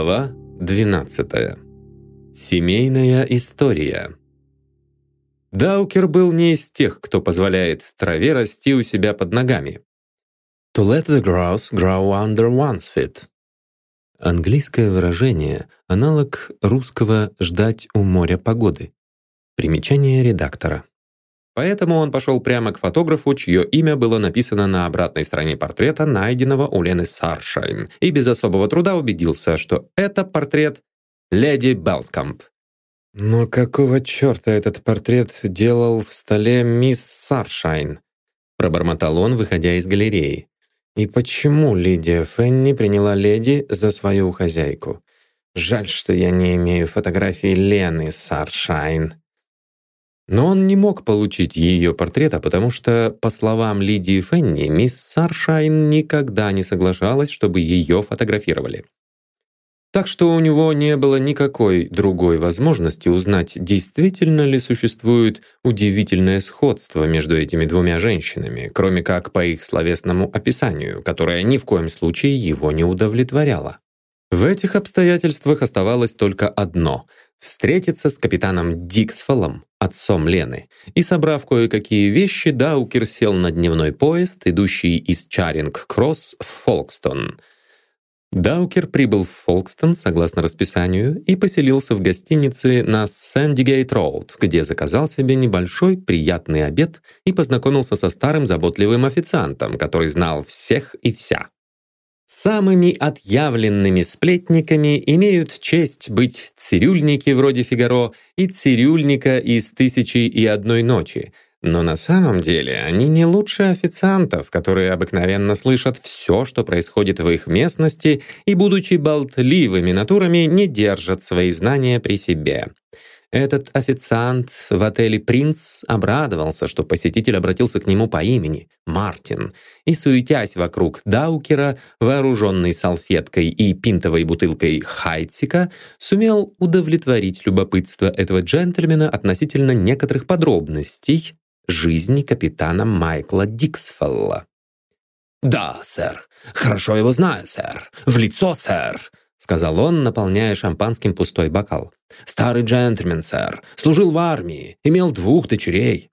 Глава 12. Семейная история. Даукер был не из тех, кто позволяет траве расти у себя под ногами. To let the grass grow under one's feet. Английское выражение – аналог русского «ждать у моря погоды». Примечание редактора. Поэтому он пошел прямо к фотографу, чье имя было написано на обратной стороне портрета, найденного у Лены Саршайн, и без особого труда убедился, что это портрет леди Белскамп. «Но какого черта этот портрет делал в столе мисс Саршайн?» пробормотал он, выходя из галереи. «И почему Лидия Фенни приняла леди за свою хозяйку? Жаль, что я не имею фотографии Лены Саршайн». Но он не мог получить ее портрета, потому что, по словам Лидии Фенни, мисс Саршайн никогда не соглашалась, чтобы ее фотографировали. Так что у него не было никакой другой возможности узнать, действительно ли существует удивительное сходство между этими двумя женщинами, кроме как по их словесному описанию, которое ни в коем случае его не удовлетворяло. В этих обстоятельствах оставалось только одно — встретиться с капитаном Диксфолом, отцом Лены, и, собрав кое-какие вещи, Даукер сел на дневной поезд, идущий из Чаринг-Кросс в Фолкстон. Даукер прибыл в Фолкстон согласно расписанию и поселился в гостинице на Сэндигейт-Роуд, где заказал себе небольшой приятный обед и познакомился со старым заботливым официантом, который знал всех и вся. Самыми отъявленными сплетниками имеют честь быть цирюльники вроде Фигаро и цирюльника из «Тысячи и одной ночи», но на самом деле они не лучше официантов, которые обыкновенно слышат все, что происходит в их местности и, будучи болтливыми натурами, не держат свои знания при себе. Этот официант в отеле «Принц» обрадовался, что посетитель обратился к нему по имени Мартин, и, суетясь вокруг Даукера, вооруженный салфеткой и пинтовой бутылкой Хайтсика, сумел удовлетворить любопытство этого джентльмена относительно некоторых подробностей жизни капитана Майкла Диксфелла. «Да, сэр. Хорошо его знаю, сэр. В лицо, сэр сказал он, наполняя шампанским пустой бокал. «Старый джентльмен, сэр. Служил в армии. Имел двух дочерей».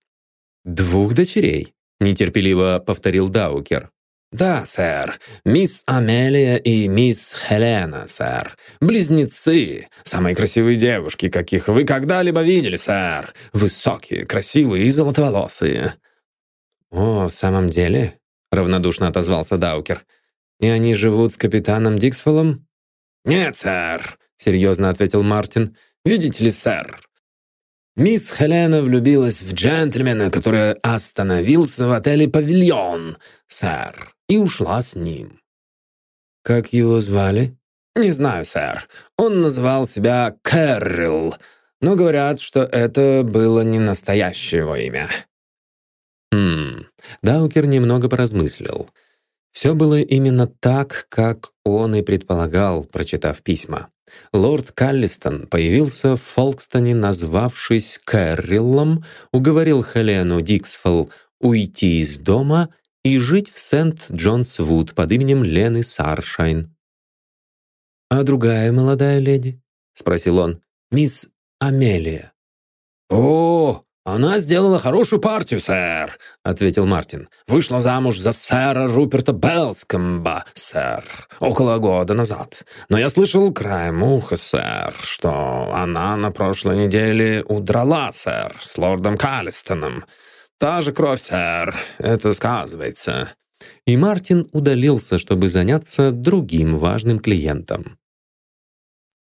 «Двух дочерей?» — нетерпеливо повторил Даукер. «Да, сэр. Мисс Амелия и мисс Хелена, сэр. Близнецы. Самые красивые девушки, каких вы когда-либо видели, сэр. Высокие, красивые и золотоволосые». «О, в самом деле?» — равнодушно отозвался Даукер. «И они живут с капитаном Диксфолом?» «Нет, сэр», — серьезно ответил Мартин. «Видите ли, сэр, мисс Хелена влюбилась в джентльмена, который остановился в отеле «Павильон», сэр, и ушла с ним». «Как его звали?» «Не знаю, сэр. Он называл себя Кэррилл, но говорят, что это было не настоящее его имя». Хм, Даукер немного поразмыслил. Все было именно так, как он и предполагал, прочитав письма. Лорд Каллистон появился в Фолкстоне, назвавшись Кэрриллом, уговорил Хелену Диксфелл уйти из дома и жить в Сент-Джонс-Вуд под именем Лены Саршайн. «А другая молодая леди?» — спросил он. «Мисс Амелия». «О, «Она сделала хорошую партию, сэр», — ответил Мартин. «Вышла замуж за сэра Руперта Белскомба, сэр, около года назад. Но я слышал краем уха, сэр, что она на прошлой неделе удрала, сэр, с лордом Каллистоном. Та же кровь, сэр, это сказывается». И Мартин удалился, чтобы заняться другим важным клиентом.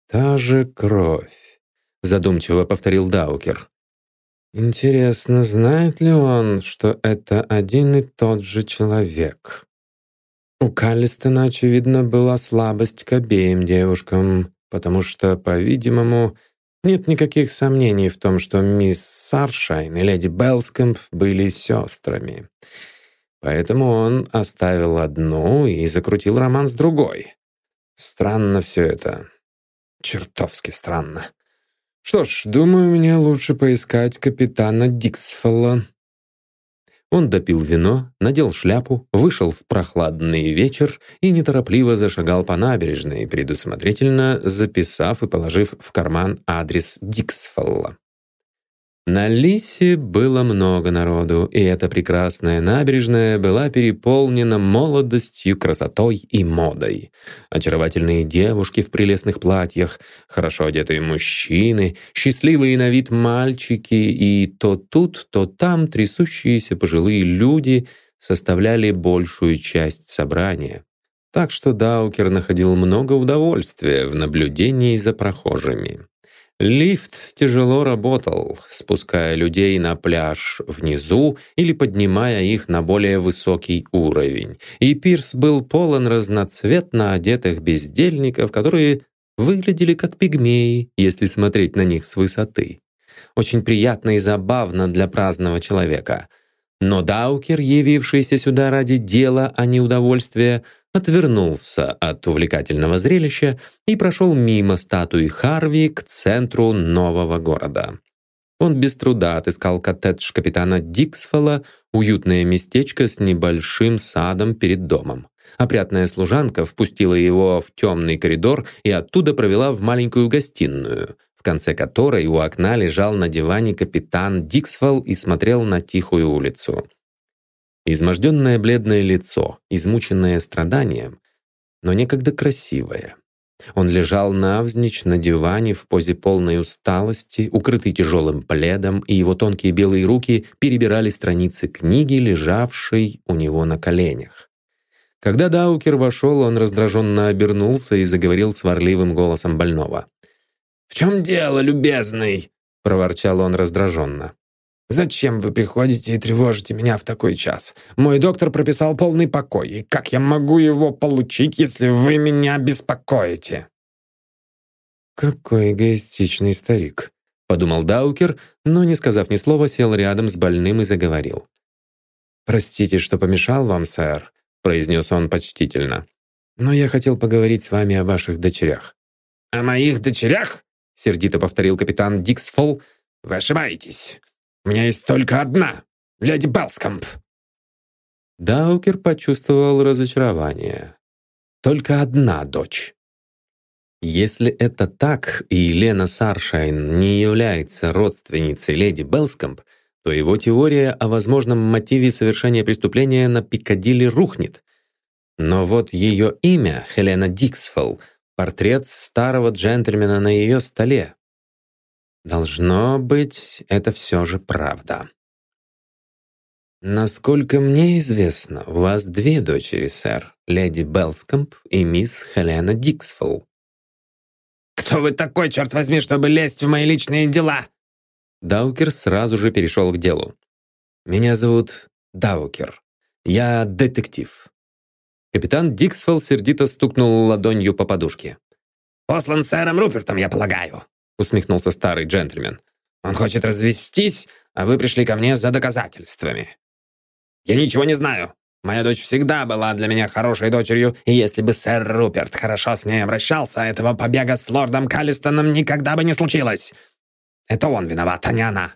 «Та же кровь», — задумчиво повторил Даукер. Интересно, знает ли он, что это один и тот же человек? У Каллистона, очевидно, была слабость к обеим девушкам, потому что, по-видимому, нет никаких сомнений в том, что мисс Саршайн и леди Белскомп были сестрами. Поэтому он оставил одну и закрутил роман с другой. Странно все это. Чертовски странно. Что ж, думаю, мне лучше поискать капитана Диксфелла. Он допил вино, надел шляпу, вышел в прохладный вечер и неторопливо зашагал по набережной, предусмотрительно записав и положив в карман адрес Диксфолла. На Лисе было много народу, и эта прекрасная набережная была переполнена молодостью, красотой и модой. Очаровательные девушки в прелестных платьях, хорошо одетые мужчины, счастливые на вид мальчики и то тут, то там трясущиеся пожилые люди составляли большую часть собрания. Так что Даукер находил много удовольствия в наблюдении за прохожими. Лифт тяжело работал, спуская людей на пляж внизу или поднимая их на более высокий уровень. И пирс был полон разноцветно одетых бездельников, которые выглядели как пигмеи, если смотреть на них с высоты. Очень приятно и забавно для праздного человека. Но Даукер, явившийся сюда ради дела, а не удовольствия, отвернулся от увлекательного зрелища и прошел мимо статуи Харви к центру нового города. Он без труда отыскал коттедж капитана Диксфола, уютное местечко с небольшим садом перед домом. Опрятная служанка впустила его в темный коридор и оттуда провела в маленькую гостиную, в конце которой у окна лежал на диване капитан Диксфол и смотрел на тихую улицу. Изможденное бледное лицо, измученное страданием, но некогда красивое. Он лежал навзничь на диване в позе полной усталости, укрытый тяжелым пледом, и его тонкие белые руки перебирали страницы книги, лежавшей у него на коленях. Когда Даукер вошел, он раздраженно обернулся и заговорил сварливым голосом больного. «В чем дело, любезный?» — проворчал он раздраженно. Зачем вы приходите и тревожите меня в такой час? Мой доктор прописал полный покой. И как я могу его получить, если вы меня беспокоите?» «Какой эгоистичный старик», — подумал Даукер, но, не сказав ни слова, сел рядом с больным и заговорил. «Простите, что помешал вам, сэр», — произнес он почтительно. «Но я хотел поговорить с вами о ваших дочерях». «О моих дочерях?» — сердито повторил капитан Диксфол. «Вы ошибаетесь. У меня есть только одна, леди Белскомп». Даукер почувствовал разочарование. Только одна дочь. Если это так, и Елена Саршайн не является родственницей леди Белскомп, то его теория о возможном мотиве совершения преступления на Пикадилли рухнет. Но вот ее имя, Хелена Диксфелл, портрет старого джентльмена на ее столе. Должно быть, это все же правда. Насколько мне известно, у вас две дочери, сэр, леди Белскомп и мисс Хелена Диксфолл. «Кто вы такой, черт возьми, чтобы лезть в мои личные дела?» Даукер сразу же перешел к делу. «Меня зовут Даукер. Я детектив». Капитан Диксфелл сердито стукнул ладонью по подушке. «Послан сэром Рупертом, я полагаю усмехнулся старый джентльмен. «Он хочет развестись, а вы пришли ко мне за доказательствами. Я ничего не знаю. Моя дочь всегда была для меня хорошей дочерью, и если бы сэр Руперт хорошо с ней обращался, этого побега с лордом Каллистоном никогда бы не случилось. Это он виноват, а не она».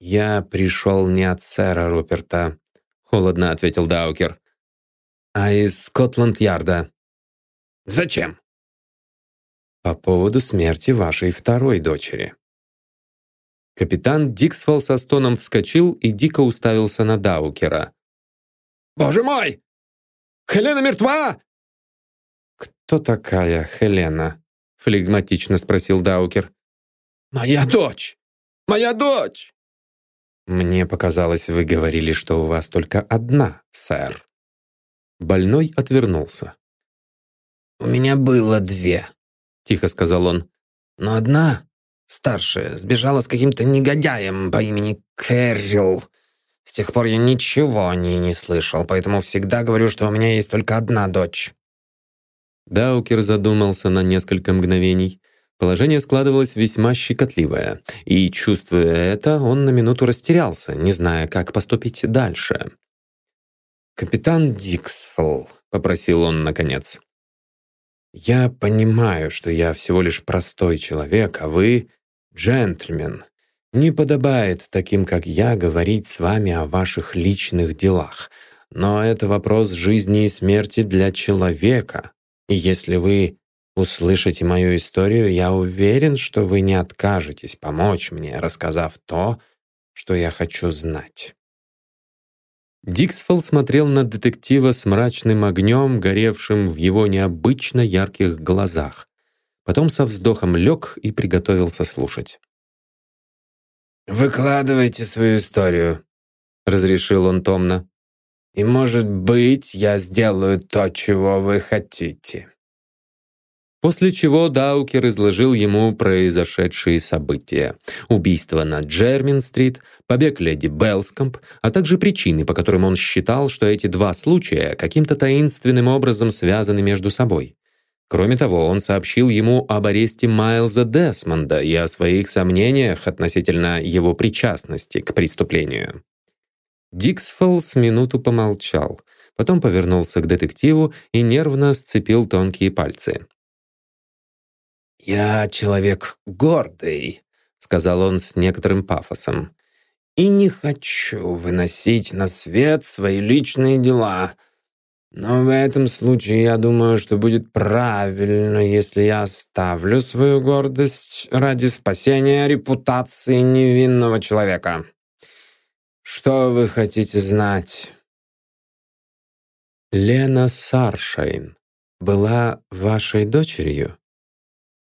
«Я пришел не от сэра Руперта», — холодно ответил Даукер, «а из Скотланд-Ярда». «Зачем?» по поводу смерти вашей второй дочери». Капитан Диксфол со стоном вскочил и дико уставился на Даукера. «Боже мой! Хелена мертва!» «Кто такая Хелена?» — флегматично спросил Даукер. «Моя дочь! Моя дочь!» «Мне показалось, вы говорили, что у вас только одна, сэр». Больной отвернулся. «У меня было две», тихо сказал он. «Но одна, старшая, сбежала с каким-то негодяем по имени Кэррилл. С тех пор я ничего о ней не слышал, поэтому всегда говорю, что у меня есть только одна дочь». Даукер задумался на несколько мгновений. Положение складывалось весьма щекотливое, и, чувствуя это, он на минуту растерялся, не зная, как поступить дальше. «Капитан Диксфолл», — попросил он наконец, я понимаю, что я всего лишь простой человек, а вы — джентльмен. Не подобает таким, как я, говорить с вами о ваших личных делах. Но это вопрос жизни и смерти для человека. И если вы услышите мою историю, я уверен, что вы не откажетесь помочь мне, рассказав то, что я хочу знать». Диксфолл смотрел на детектива с мрачным огнем, горевшим в его необычно ярких глазах. Потом со вздохом лег и приготовился слушать. «Выкладывайте свою историю», — разрешил он томно. «И, может быть, я сделаю то, чего вы хотите». После чего Даукер изложил ему произошедшие события. Убийство на Джермин-стрит, побег леди Белскомп, а также причины, по которым он считал, что эти два случая каким-то таинственным образом связаны между собой. Кроме того, он сообщил ему об аресте Майлза Десмонда и о своих сомнениях относительно его причастности к преступлению. Диксфелл с минуту помолчал, потом повернулся к детективу и нервно сцепил тонкие пальцы. «Я человек гордый», — сказал он с некоторым пафосом, «и не хочу выносить на свет свои личные дела. Но в этом случае я думаю, что будет правильно, если я оставлю свою гордость ради спасения репутации невинного человека. Что вы хотите знать?» «Лена Саршайн была вашей дочерью?»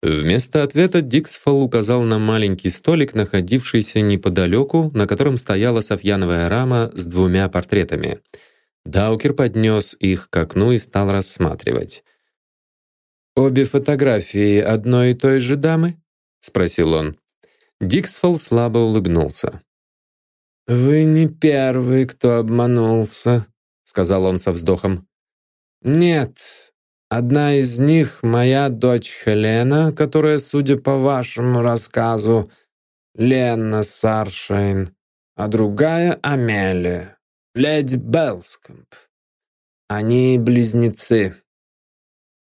Вместо ответа Диксфол указал на маленький столик, находившийся неподалеку, на котором стояла софьяновая рама с двумя портретами. Даукер поднес их к окну и стал рассматривать. «Обе фотографии одной и той же дамы?» — спросил он. Диксфол слабо улыбнулся. «Вы не первый, кто обманулся», — сказал он со вздохом. «Нет, Одна из них — моя дочь Хелена, которая, судя по вашему рассказу, Лена Саршайн, а другая — Амелия, леди Белскомп. Они близнецы.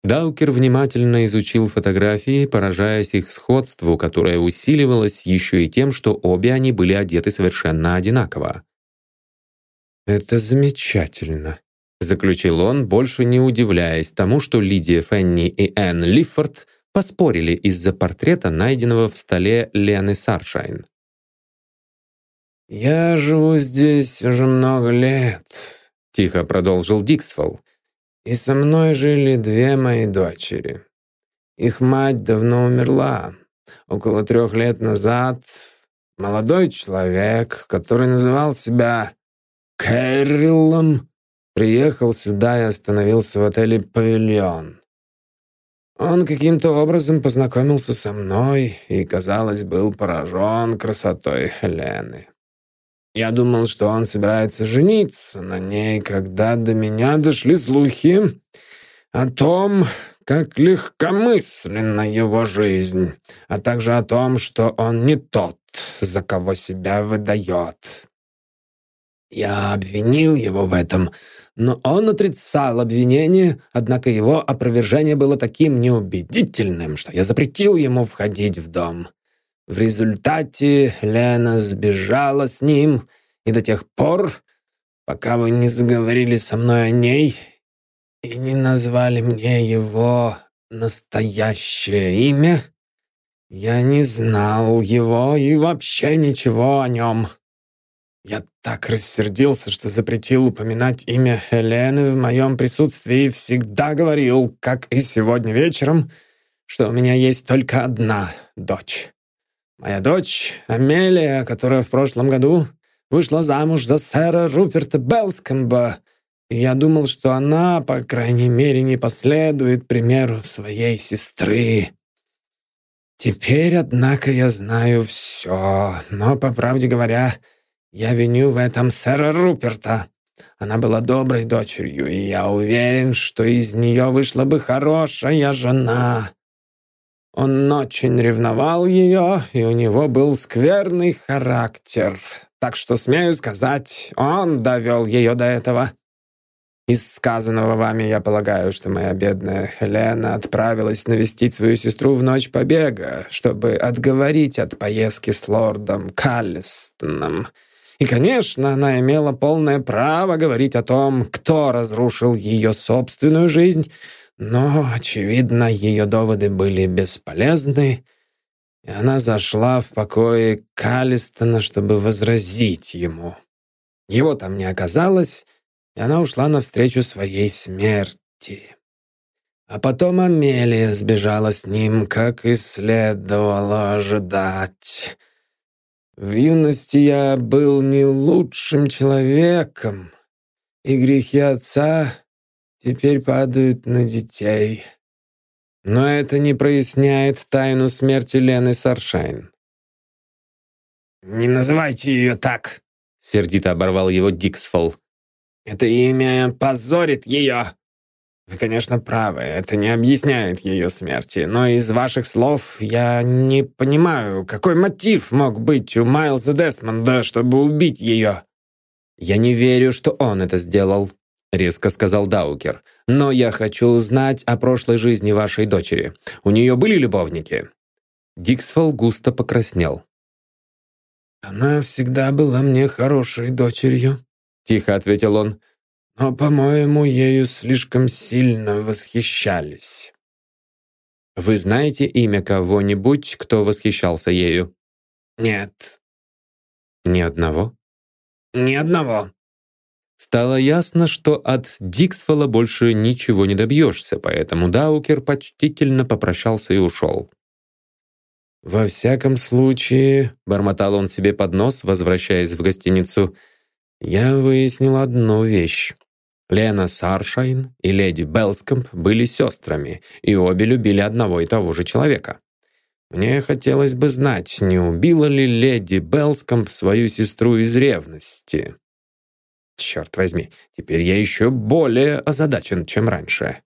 Даукер внимательно изучил фотографии, поражаясь их сходству, которое усиливалось еще и тем, что обе они были одеты совершенно одинаково. «Это замечательно», заключил он, больше не удивляясь тому, что Лидия Фенни и Энн Лиффорд поспорили из-за портрета, найденного в столе Лены Саршайн. «Я живу здесь уже много лет», — тихо продолжил Диксфолл. «И со мной жили две мои дочери. Их мать давно умерла. Около трех лет назад молодой человек, который называл себя Кэрриллом, Приехал сюда и остановился в отеле «Павильон». Он каким-то образом познакомился со мной и, казалось, был поражен красотой Хелены. Я думал, что он собирается жениться на ней, когда до меня дошли слухи о том, как легкомысленна его жизнь, а также о том, что он не тот, за кого себя выдает. Я обвинил его в этом, но он отрицал обвинение, однако его опровержение было таким неубедительным, что я запретил ему входить в дом. В результате Лена сбежала с ним, и до тех пор, пока вы не заговорили со мной о ней и не назвали мне его настоящее имя, я не знал его и вообще ничего о нем. Я так рассердился, что запретил упоминать имя Хелены в моем присутствии и всегда говорил, как и сегодня вечером, что у меня есть только одна дочь. Моя дочь Амелия, которая в прошлом году вышла замуж за сэра Руперта Белскомба, и я думал, что она, по крайней мере, не последует примеру своей сестры. Теперь, однако, я знаю все, но, по правде говоря, я виню в этом сэра Руперта. Она была доброй дочерью, и я уверен, что из нее вышла бы хорошая жена. Он очень ревновал ее, и у него был скверный характер. Так что, смею сказать, он довел ее до этого. Из сказанного вами я полагаю, что моя бедная Хелена отправилась навестить свою сестру в ночь побега, чтобы отговорить от поездки с лордом Каллистоном. И, конечно, она имела полное право говорить о том, кто разрушил ее собственную жизнь, но, очевидно, ее доводы были бесполезны, и она зашла в покое Каллистона, чтобы возразить ему. Его там не оказалось, и она ушла навстречу своей смерти. А потом Амелия сбежала с ним, как и следовало ожидать. В юности я был не лучшим человеком, и грехи отца теперь падают на детей. Но это не проясняет тайну смерти Лены Саршайн. «Не называйте ее так!» — сердито оборвал его Диксфол. «Это имя позорит ее!» Вы, конечно, правы, это не объясняет ее смерти, но из ваших слов я не понимаю, какой мотив мог быть у Майлза Десмонда, чтобы убить ее. Я не верю, что он это сделал, резко сказал Даукер. Но я хочу узнать о прошлой жизни вашей дочери. У нее были любовники? Диксфол густо покраснел. «Она всегда была мне хорошей дочерью», — тихо ответил он но, по-моему, ею слишком сильно восхищались. Вы знаете имя кого-нибудь, кто восхищался ею? Нет. Ни одного? Ни одного. Стало ясно, что от Диксфола больше ничего не добьешься, поэтому Даукер почтительно попрощался и ушел. «Во всяком случае», — бормотал он себе под нос, возвращаясь в гостиницу, «я выяснил одну вещь. Лена Саршайн и леди Белскомп были сестрами, и обе любили одного и того же человека. Мне хотелось бы знать, не убила ли леди Белскомп свою сестру из ревности. Черт возьми, теперь я еще более озадачен, чем раньше.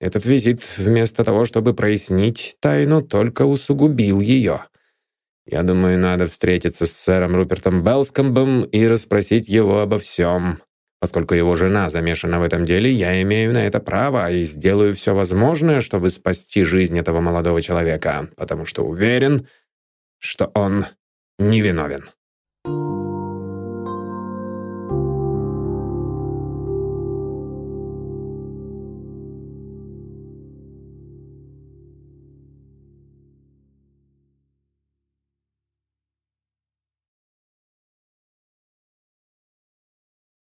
Этот визит, вместо того, чтобы прояснить тайну, только усугубил ее. Я думаю, надо встретиться с сэром Рупертом Белскомбом и расспросить его обо всем. Поскольку его жена замешана в этом деле, я имею на это право и сделаю все возможное, чтобы спасти жизнь этого молодого человека, потому что уверен, что он невиновен.